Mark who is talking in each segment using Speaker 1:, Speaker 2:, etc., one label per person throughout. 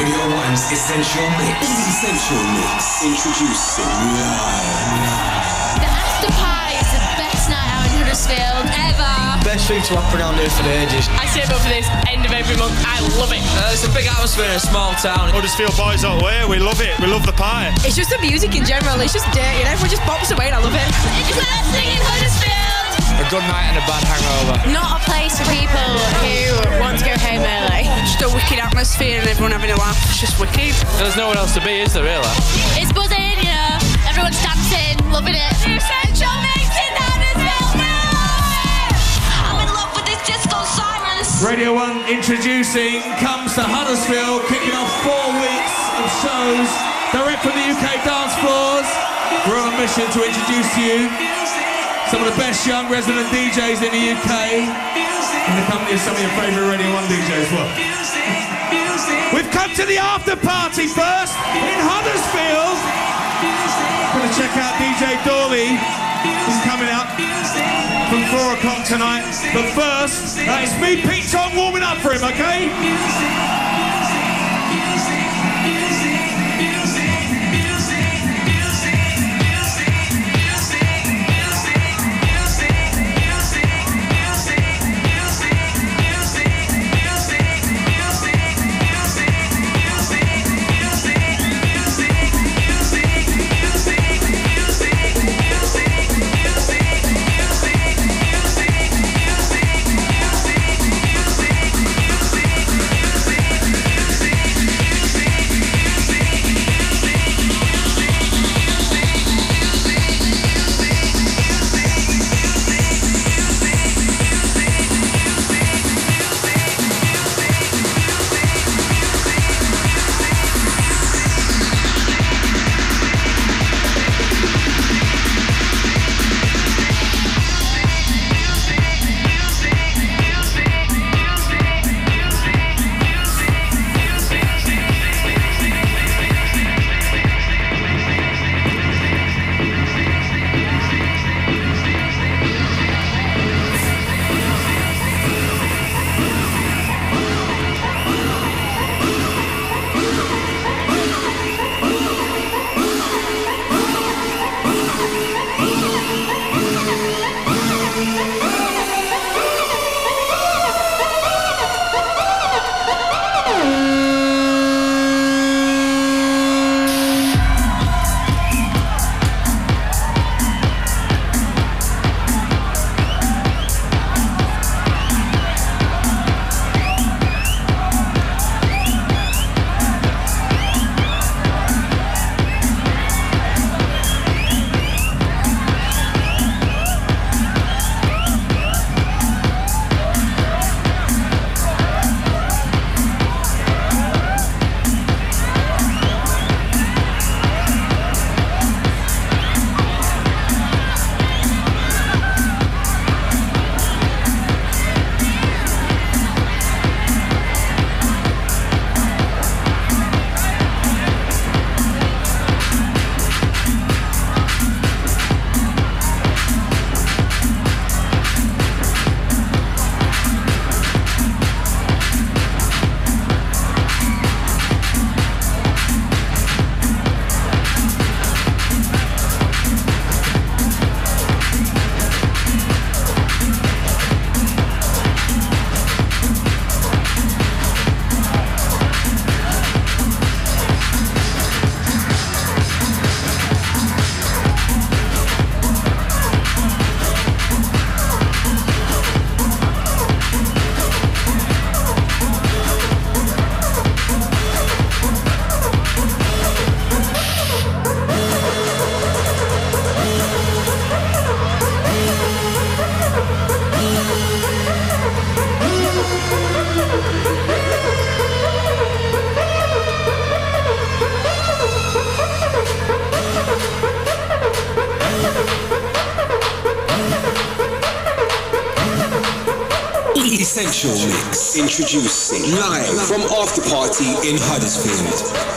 Speaker 1: Radio 1's Essential Mix. Essential Mix. Introducing live.
Speaker 2: The after party is the best night out in Huddersfield ever.
Speaker 3: Best thing to happen around here for the ages.
Speaker 4: I save up for this end of every month. I love it.
Speaker 3: Uh, it's a big atmosphere in a small town.
Speaker 5: Huddersfield boys all the way. We love it. We love the party.
Speaker 4: It's just the music in general. It's just dirty and everyone just pops away and I love it.
Speaker 2: It's the best thing in Huddersfield.
Speaker 3: A good night and a bad hangover.
Speaker 2: Not a place for people who want to go home early.
Speaker 4: Just a wicked atmosphere and everyone having a laugh. It's just wicked.
Speaker 3: There's no one else to be, is there really?
Speaker 2: It's buzzing, you know. Everyone's dancing, loving it. The Essential Mix in Huddersfield. I'm in love with this disco sirens.
Speaker 6: Radio 1 introducing Comes to Huddersfield, kicking off four weeks of shows direct from the UK dance floors. We're on a mission to introduce to you some of the best young resident DJs in the UK in the company of some of your favourite Radio 1 DJs. Well, we've come to the after party first in Huddersfield. Gonna check out DJ Dawley. He's coming up from four o'clock tonight. But first, uh, it's me, Pete Tong, warming up for him, okay?
Speaker 1: Introducing live from After Party in Huddersfield.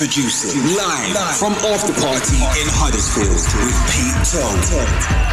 Speaker 1: Introducing live from After Party in Huddersfield with Pete Tong.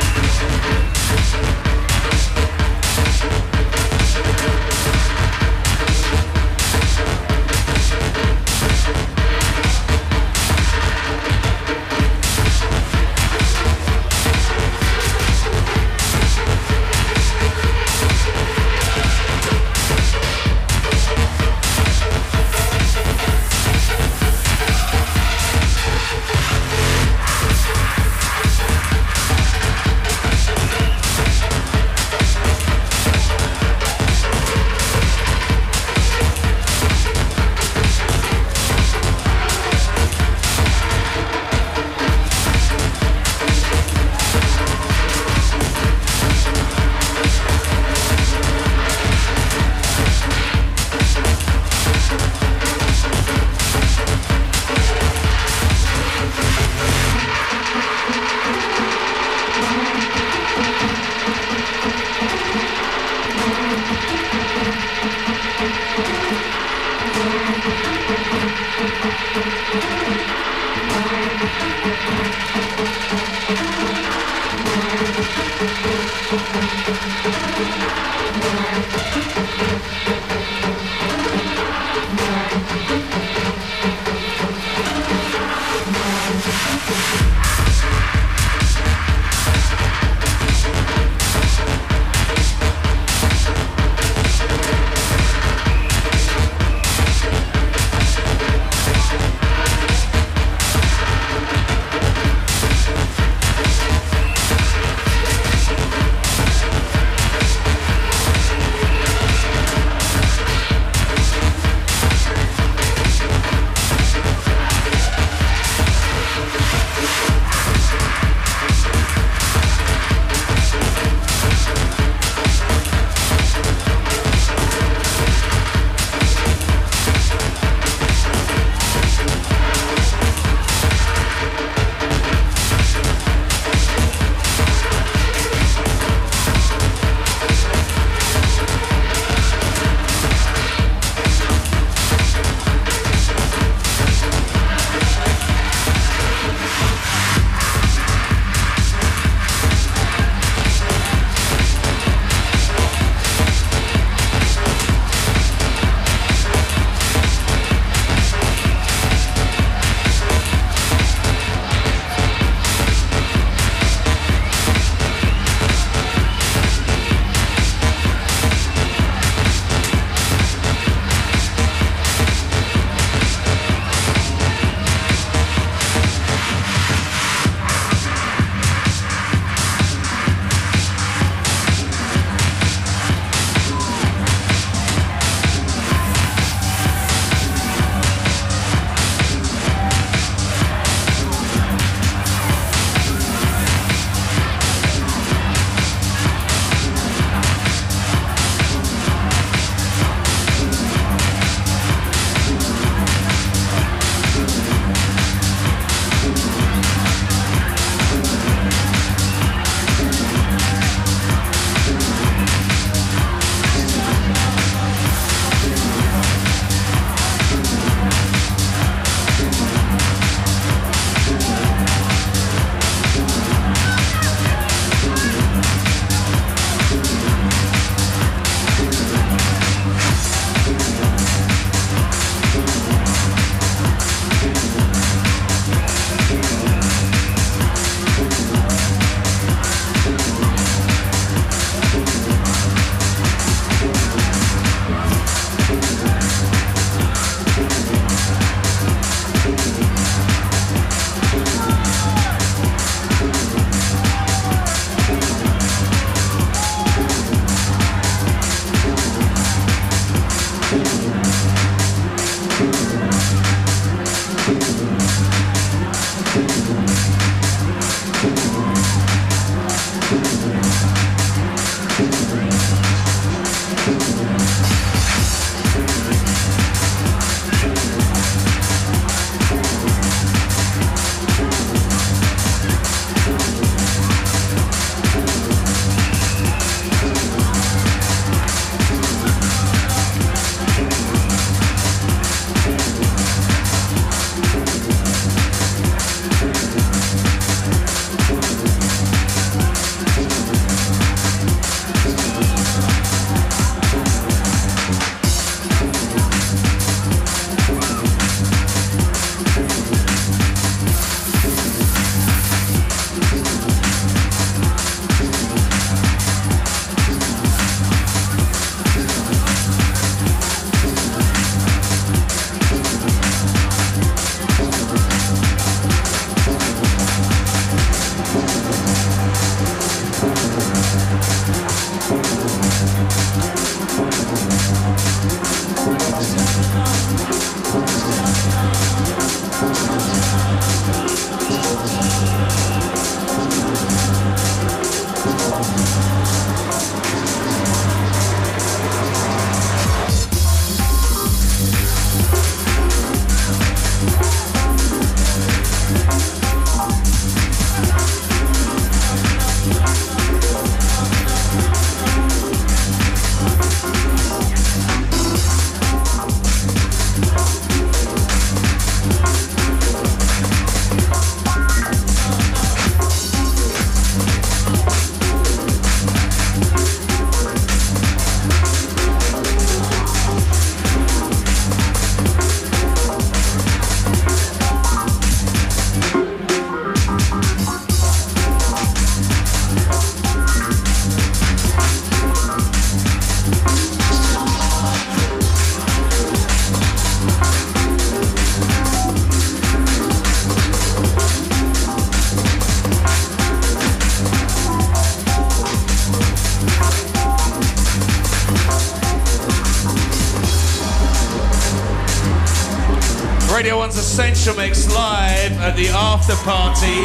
Speaker 6: 1's Essential Mix live at the after party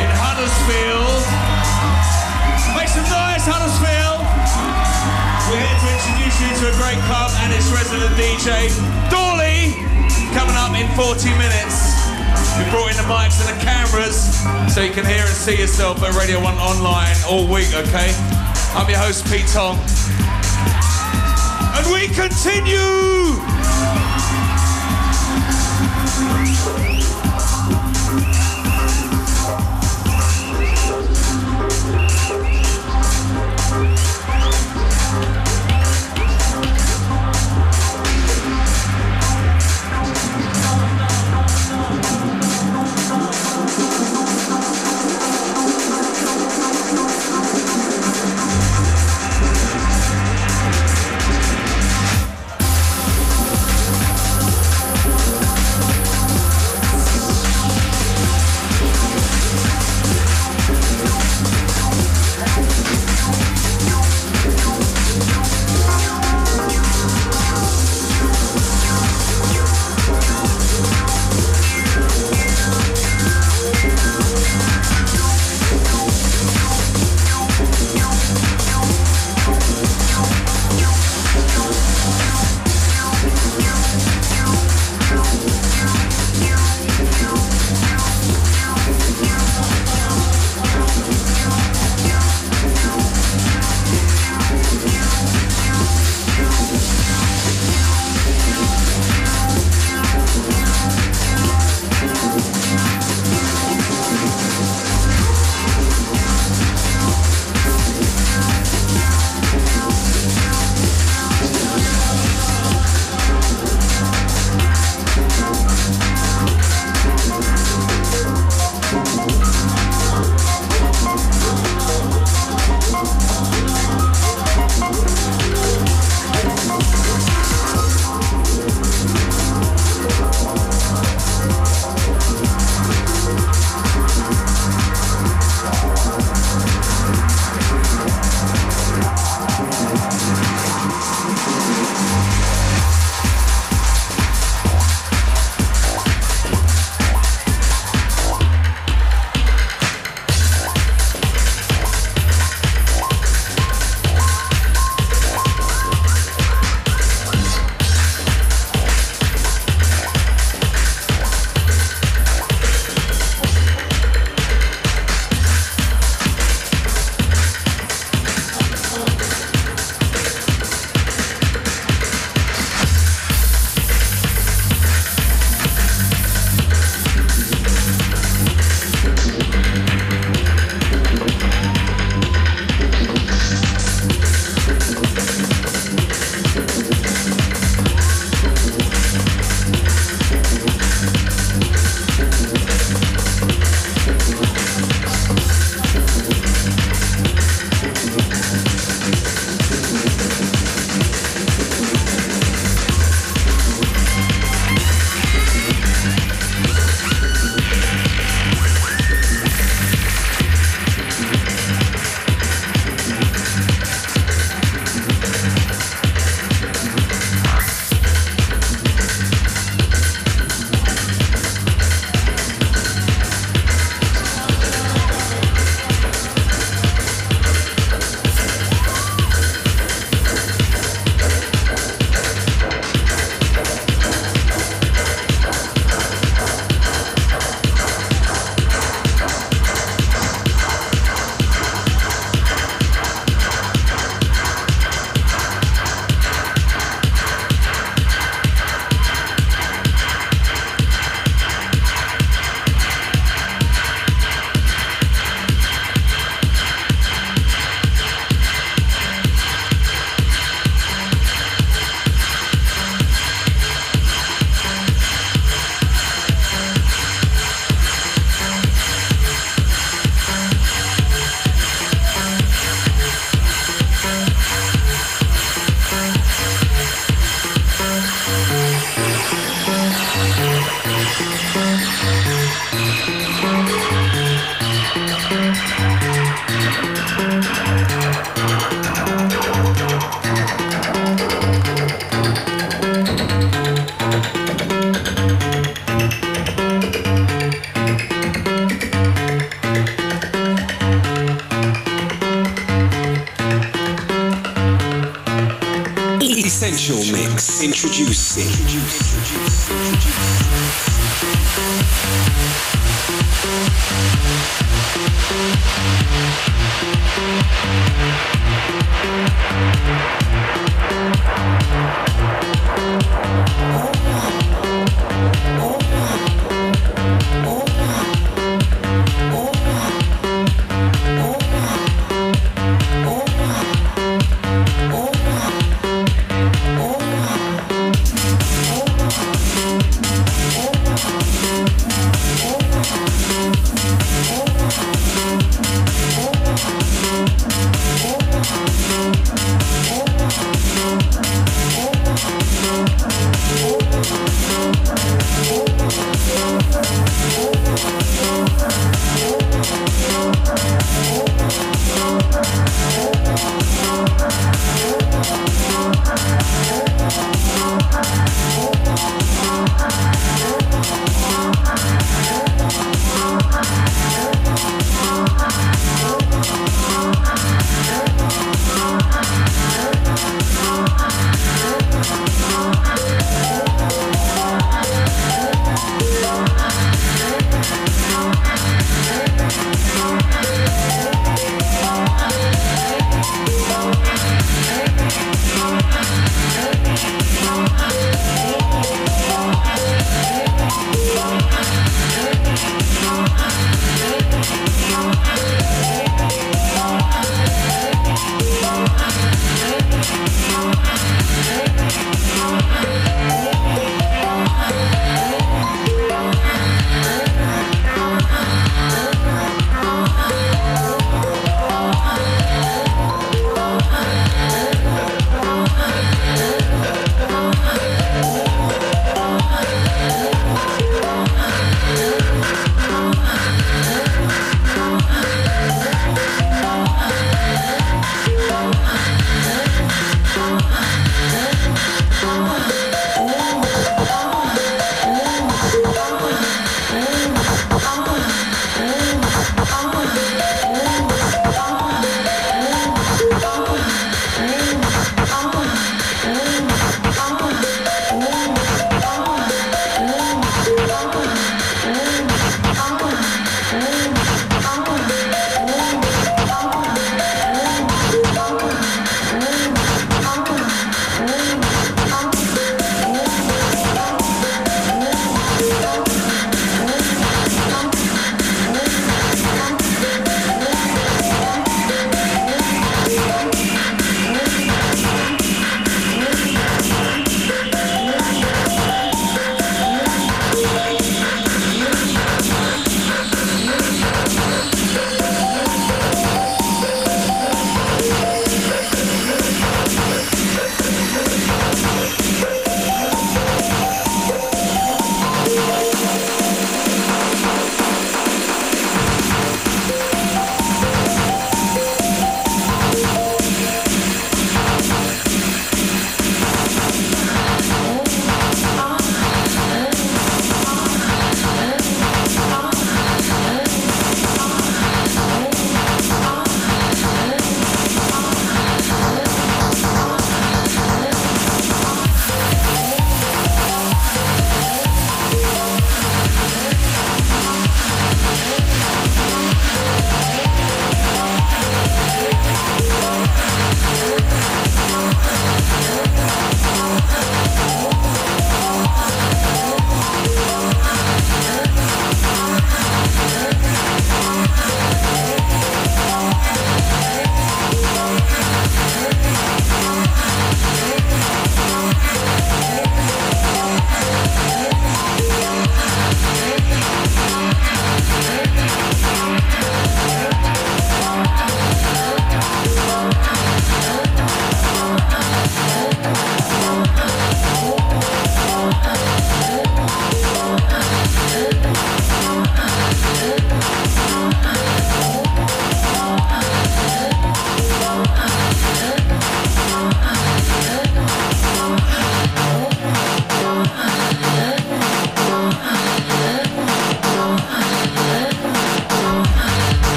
Speaker 6: in Huddersfield. Make some noise, Huddersfield! We're here to introduce you to a great club and its resident DJ, Dawley, coming up in 40 minutes. We brought in the mics and the cameras so you can hear and see yourself at Radio 1 online all week, okay? I'm your host, Pete Tong. And we continue!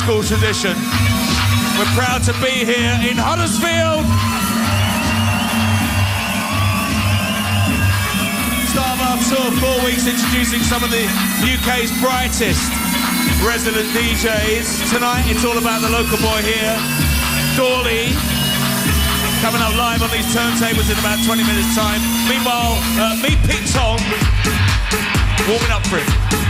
Speaker 7: School
Speaker 6: tradition. We're proud to be here in Huddersfield. Start of our tour, four weeks introducing some of the UK's brightest resident DJs. Tonight it's all about the local boy here, Dawley. Coming up live on these turntables in about 20 minutes time. Meanwhile, uh, meet Pete Tong warming up for him.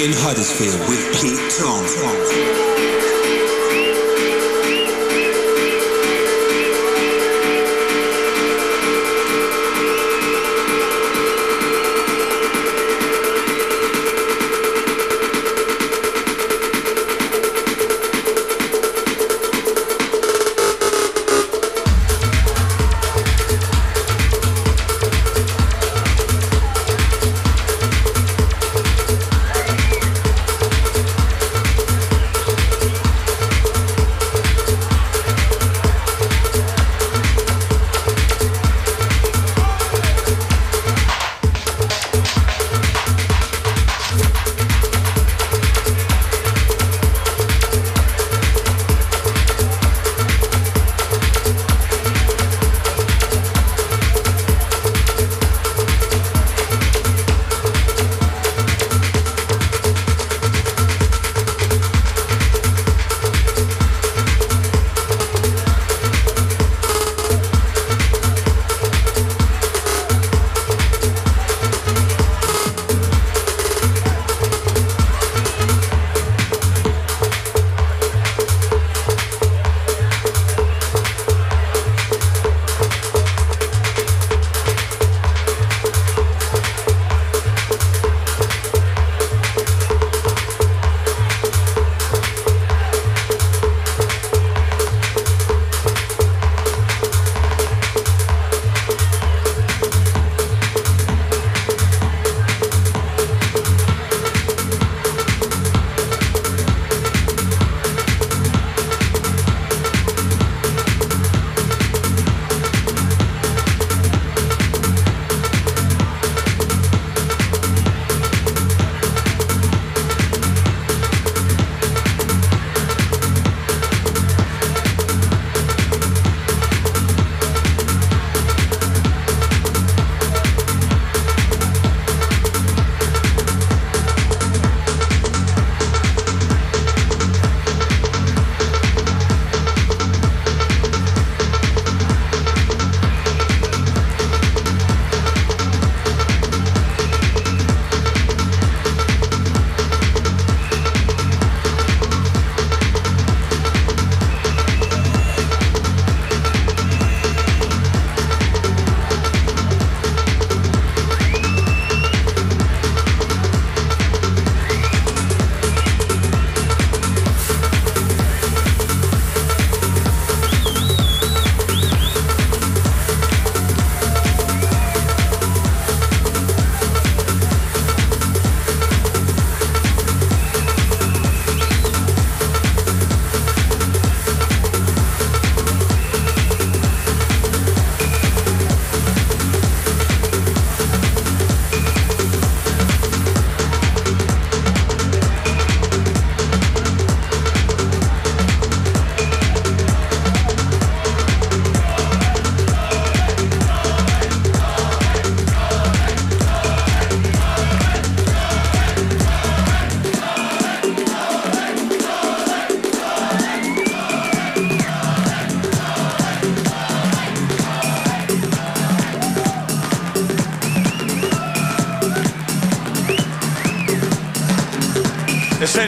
Speaker 1: In Huddersfield with Pete Tong.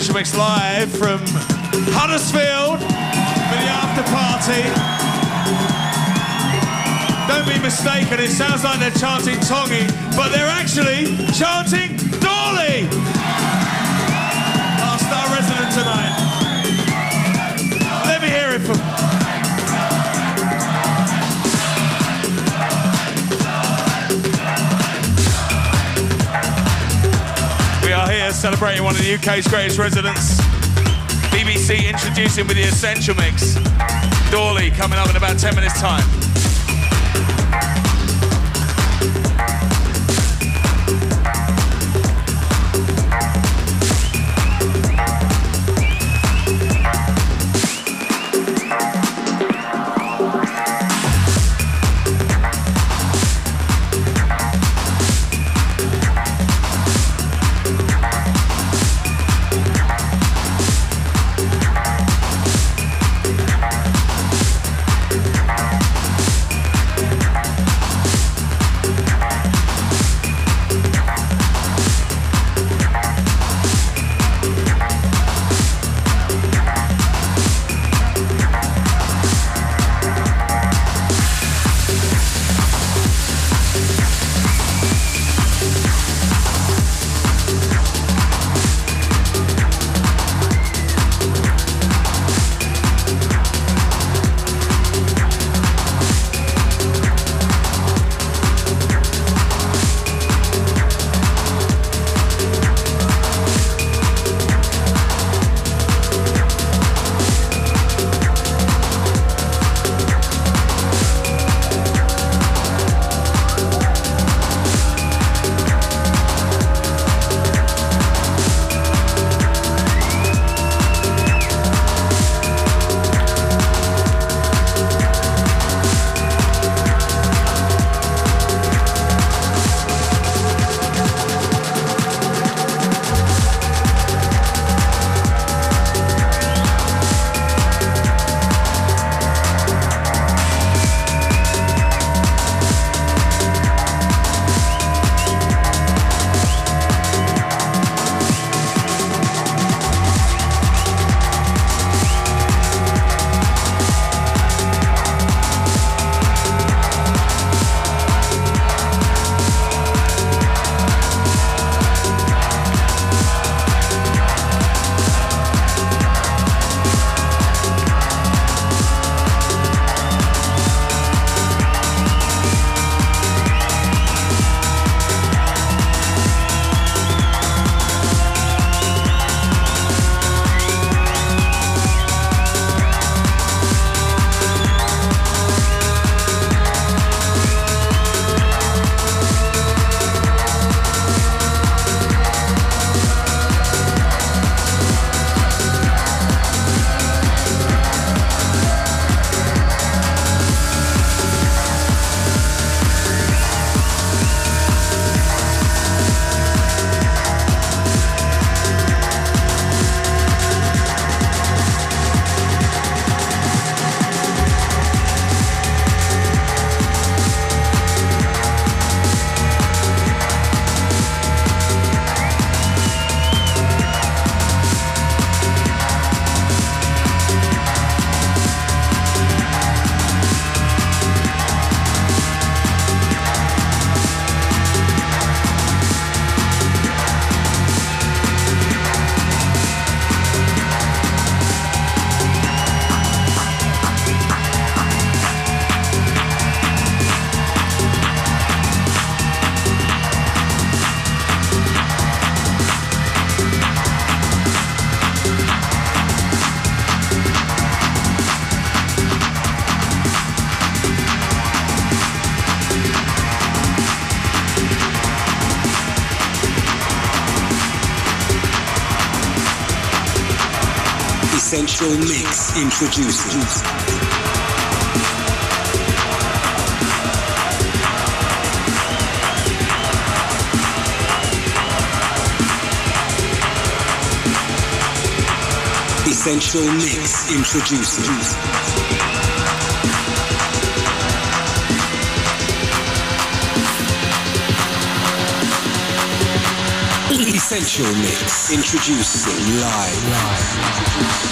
Speaker 6: Essential Mix live from Huddersfield for the after party. Don't be mistaken, it sounds like they're chanting Tongi, but they're actually chanting celebrating one of the UK's greatest residents. BBC introducing with the Essential Mix. Dawley coming up in about 10 minutes' time.
Speaker 1: Introducing. Essential Mix introducing. Essential Mix introducing live.
Speaker 6: We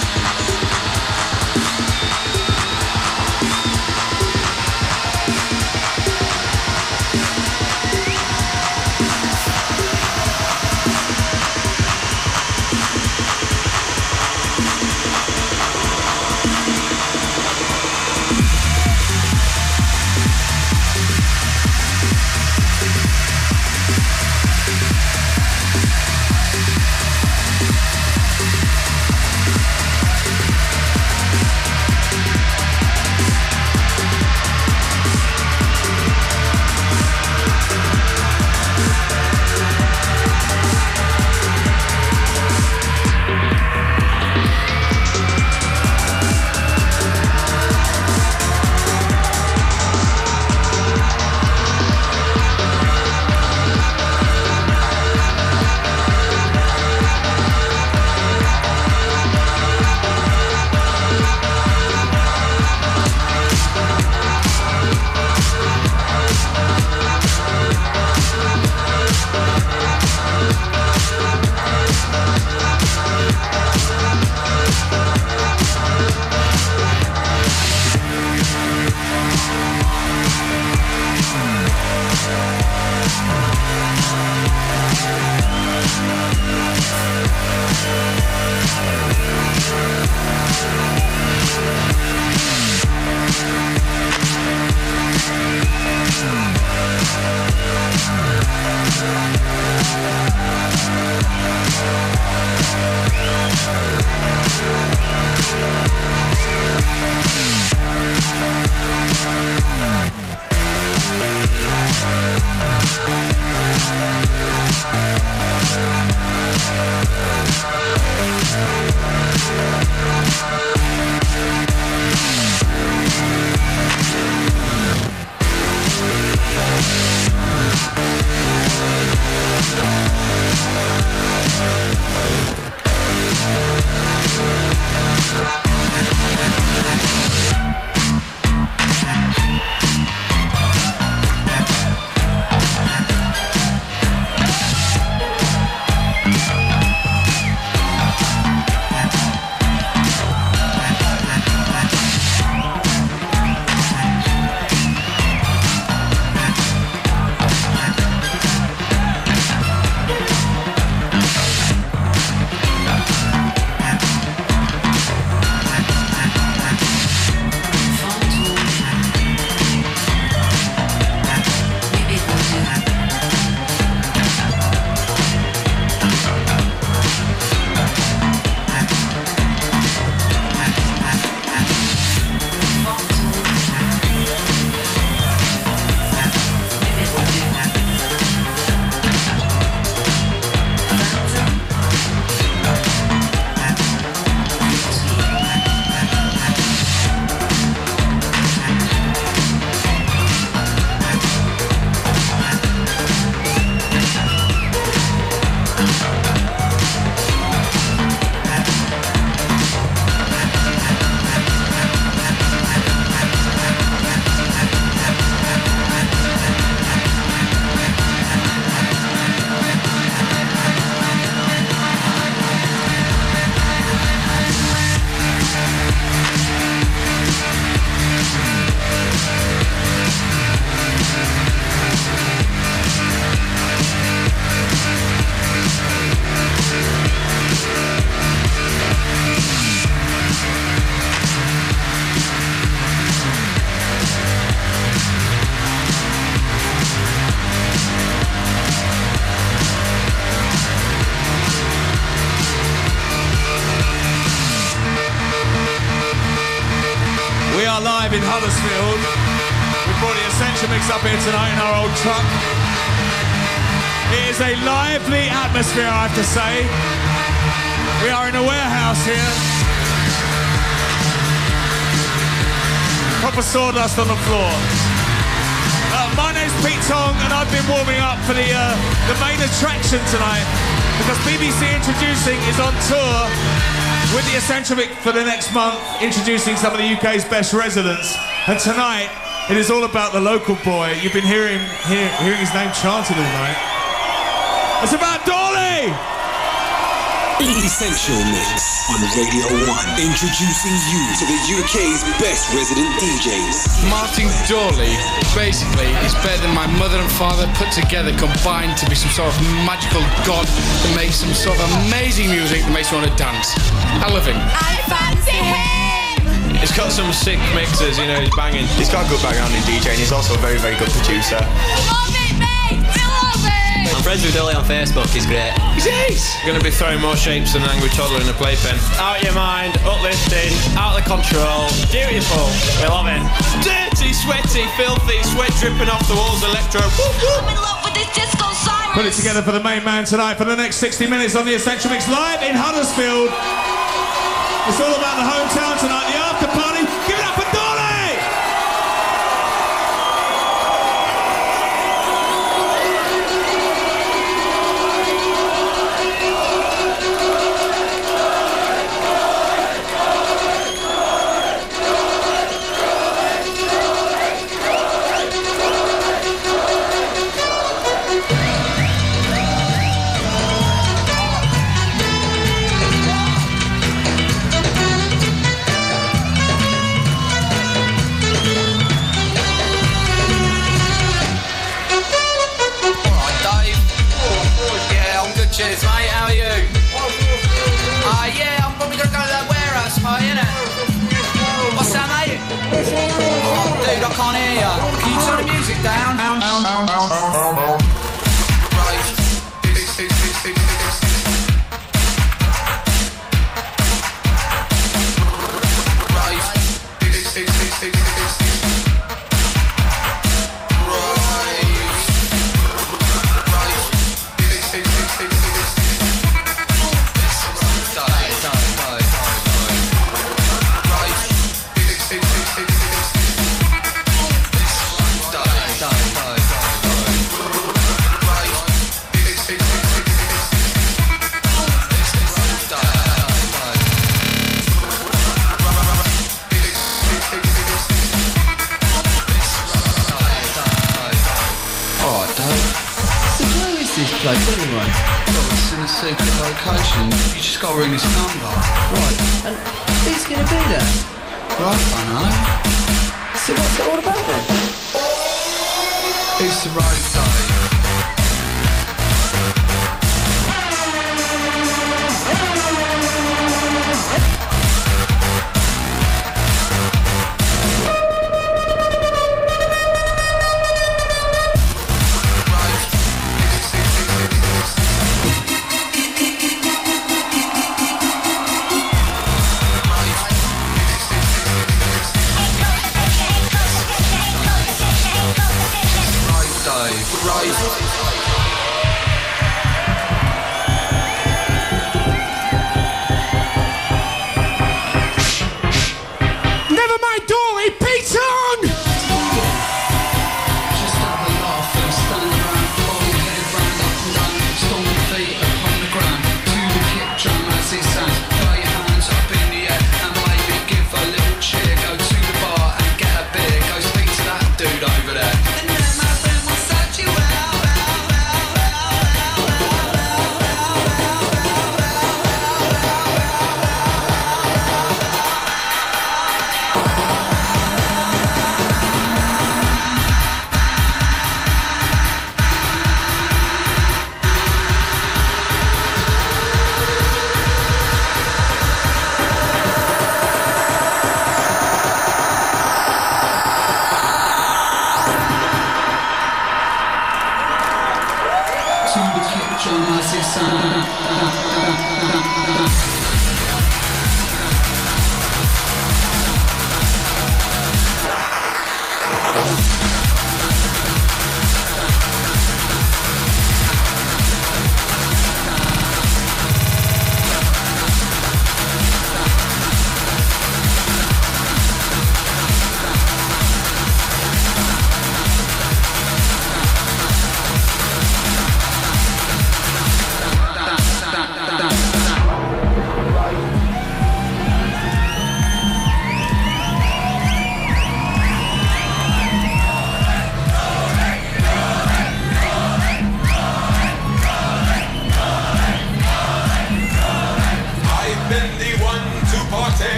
Speaker 6: Huddersfield. We brought the Essential Mix up here tonight in our old truck. It is a lively atmosphere, I have to say. We are in a warehouse here. Proper sawdust on the floor. Uh, my name's Pete Tong, and I've been warming up for the uh, the main attraction tonight because BBC Introducing is on tour with the Essential for the next month, introducing some of the UK's best residents. And tonight, it is all about the local boy. You've been hearing hear, hearing his name chanted all night. It's about Dolly.
Speaker 1: Essential Mix on Radio 1. Introducing you to the UK's best resident DJs.
Speaker 3: Martin Dawley, basically, is better than my mother and father put together, combined to be some sort of magical god that makes some sort of amazing music that makes you want to dance. I love him.
Speaker 2: I fancy him.
Speaker 3: He's got some sick mixes, you know, he's banging.
Speaker 8: He's got a good background in DJing. He's also a very, very good producer.
Speaker 2: Love it, mate. I love it.
Speaker 9: I'm friends with Dolly on Facebook, he's great.
Speaker 3: He's ace. Going to be throwing more shapes than an angry toddler in a playpen.
Speaker 5: Out your mind, uplifting, out of control, beautiful. We love it.
Speaker 3: Dirty, sweaty, filthy, sweat dripping off the walls, electro.
Speaker 2: I'm in love with this disco siren.
Speaker 6: Put it together for the main man tonight for the next 60 minutes on the Essential Mix live in Huddersfield. It's all about the hometown tonight, the after
Speaker 7: Oh, dude, I can't hear ya. Can you turn the music down?
Speaker 10: The road,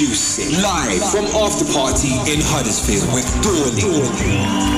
Speaker 1: Mix live from After Party in Huddersfield with Dawning.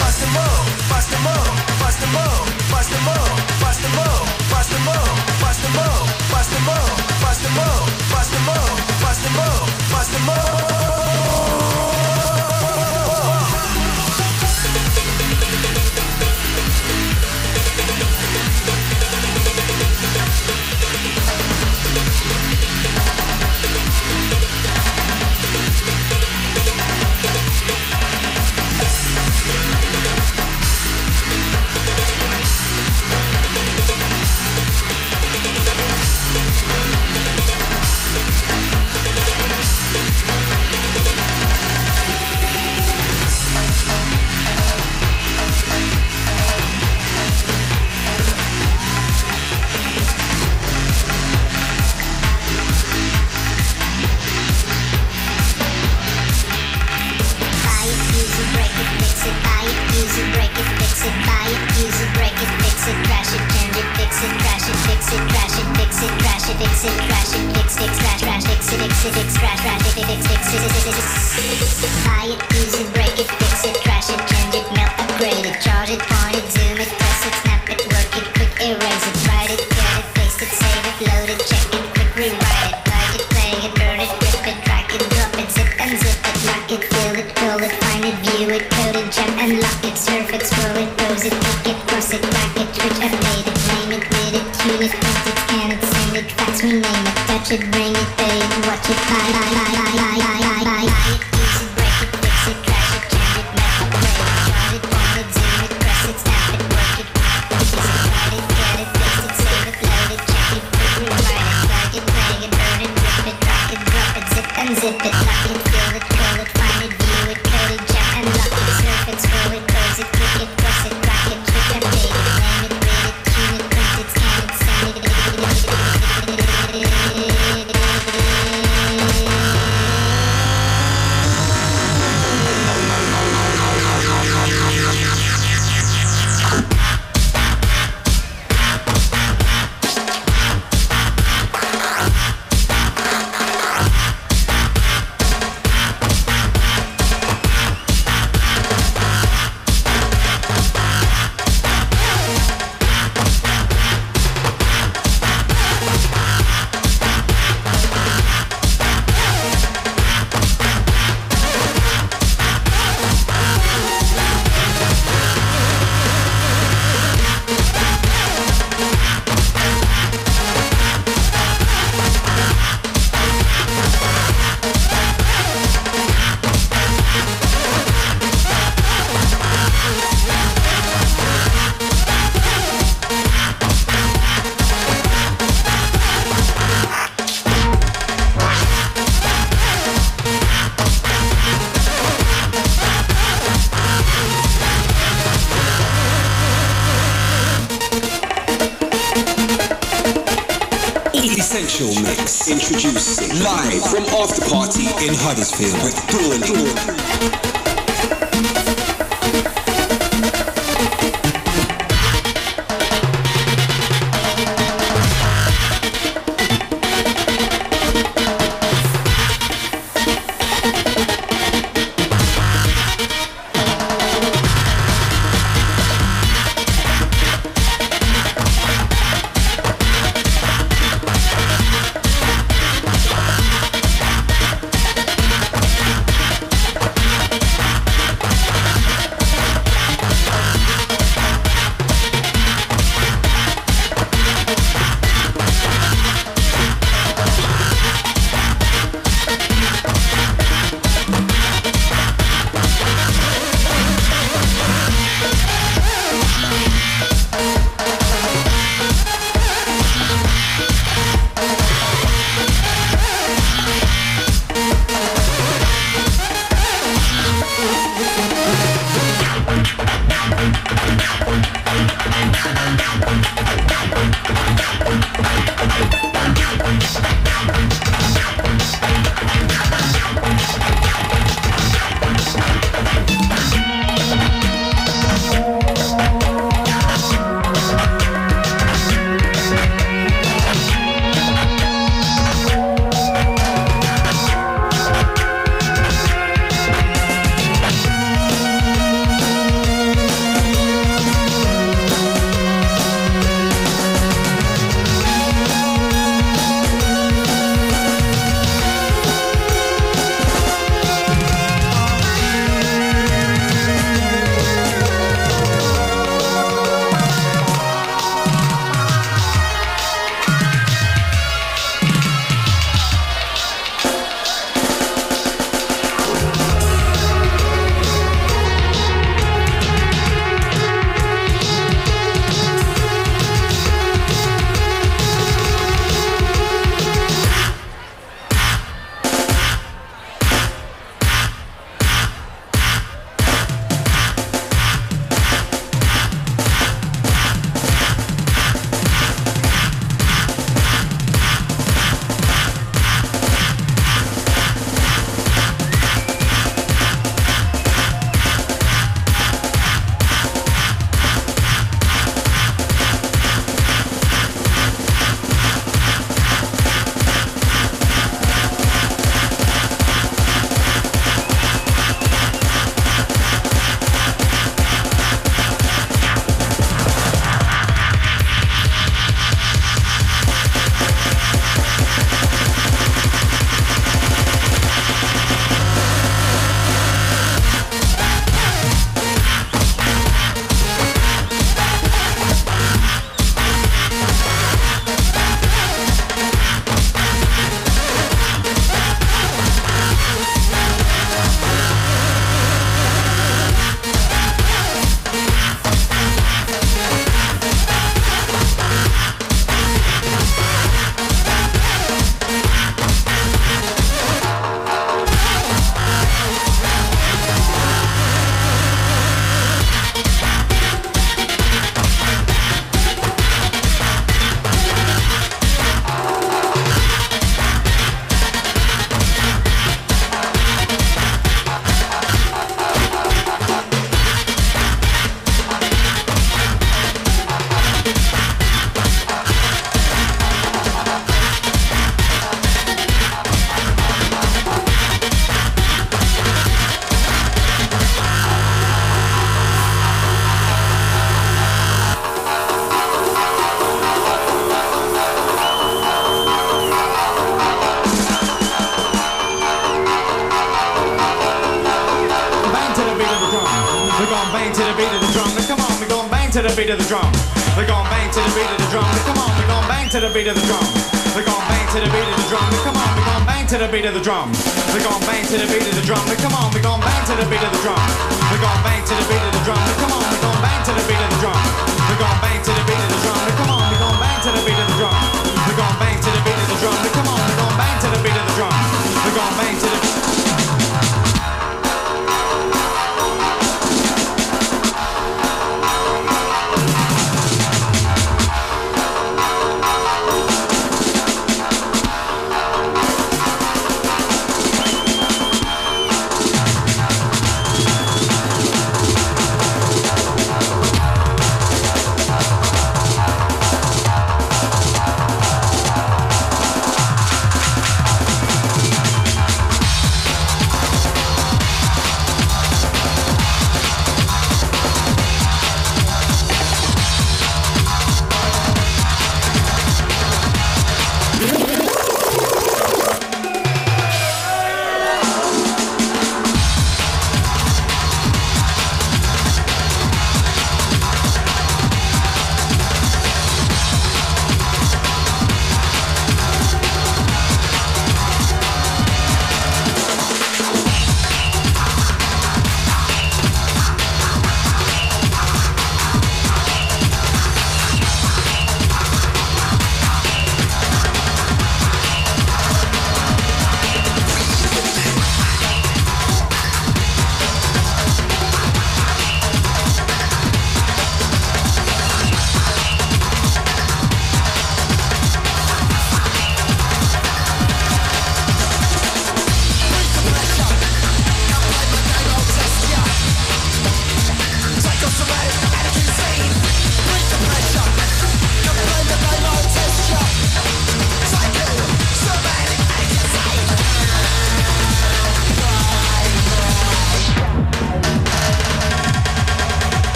Speaker 1: Essential Mix. Introducing live from After Party in Huddersfield
Speaker 11: with
Speaker 6: Dawn.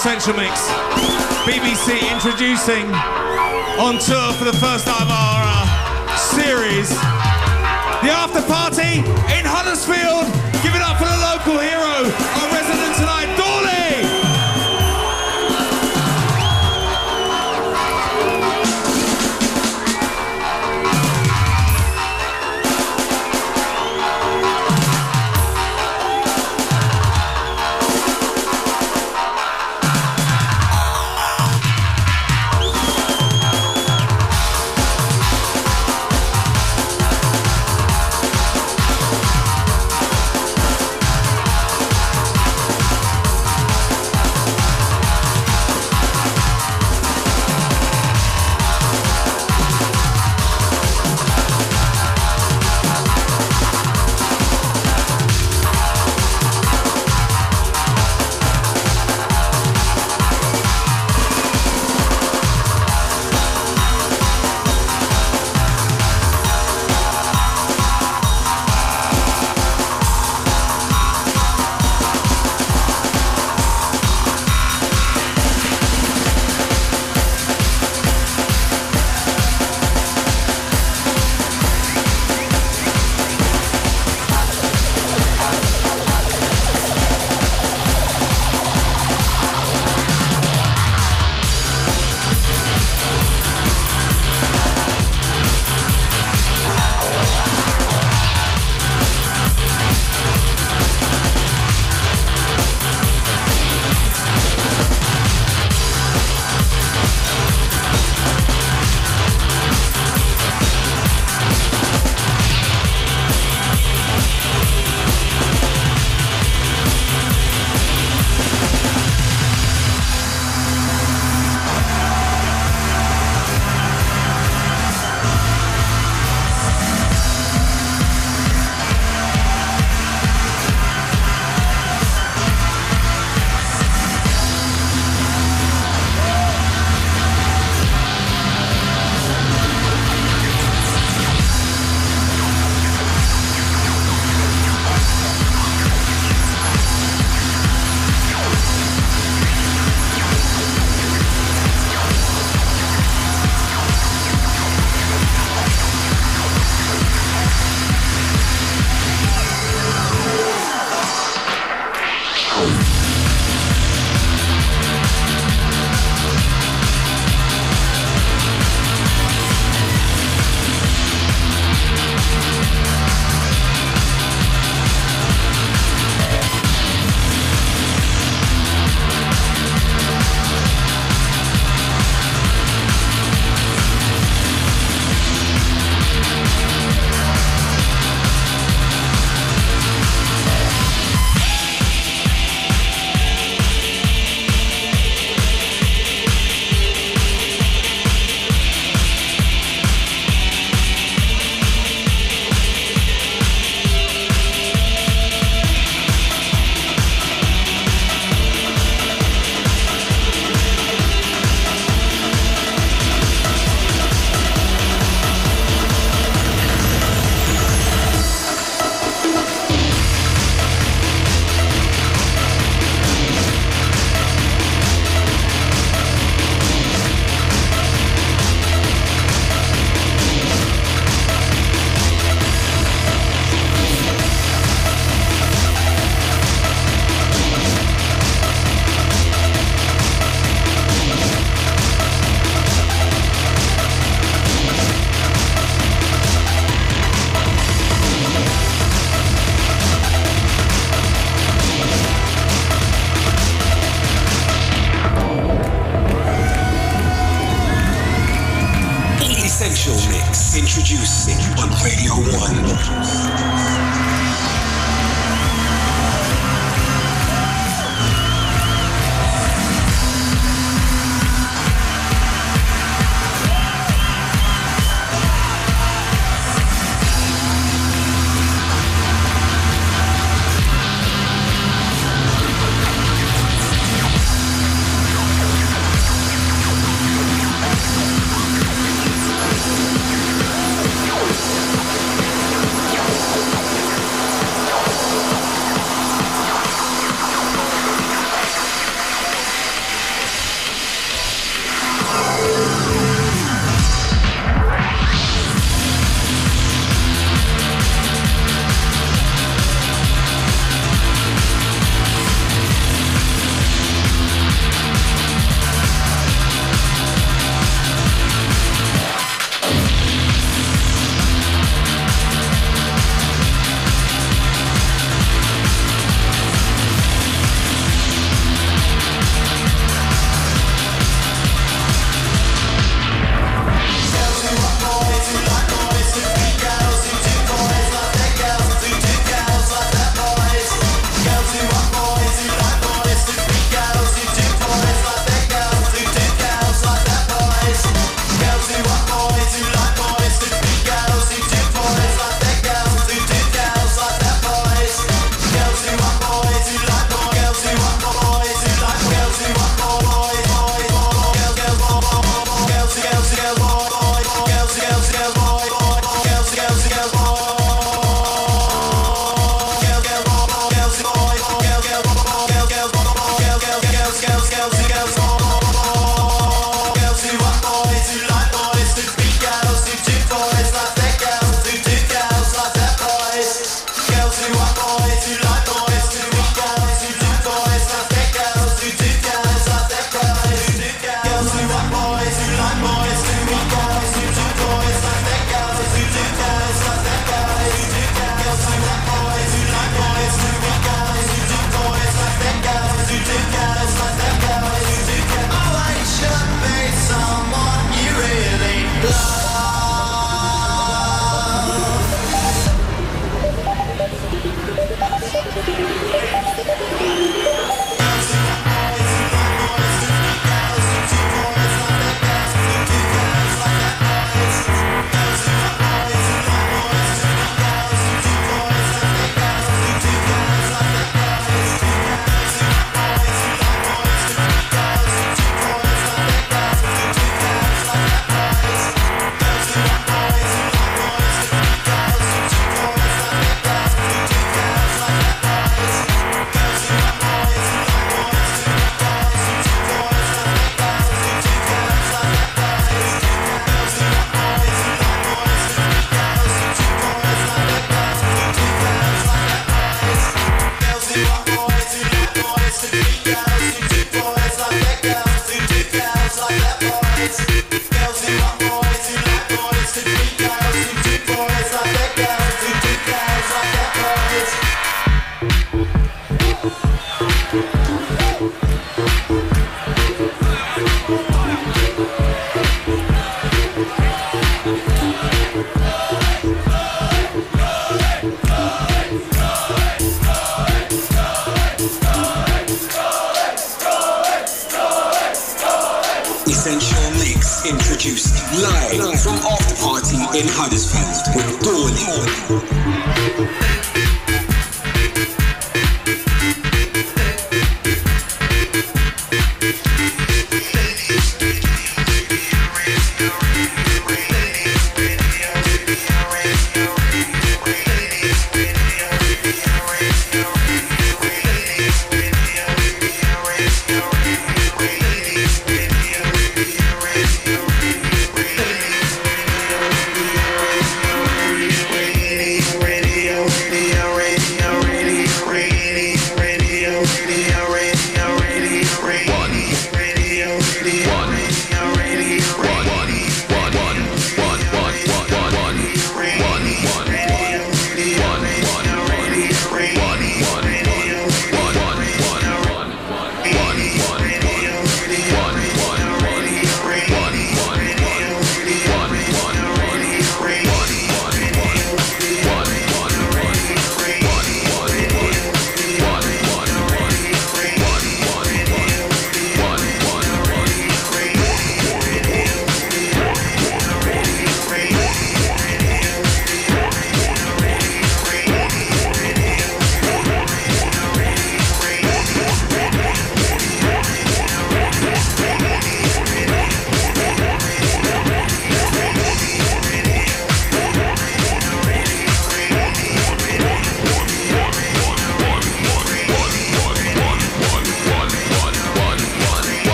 Speaker 6: Essential Mix. BBC introducing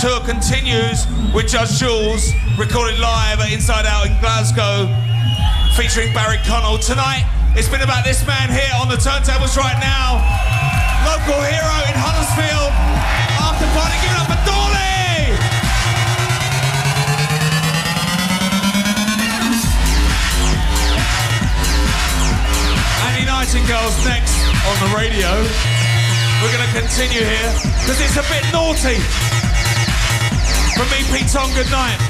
Speaker 6: tour continues with Judge Jules, recorded live at Inside Out in Glasgow, featuring Barry Connell. Tonight, it's been about this man here on the turntables right now, local hero in Huddersfield. After party, give it up for Dawley! Annie Nightingale's next on the radio. We're going to continue here because it's a bit naughty. From me, Pete Tong, good night.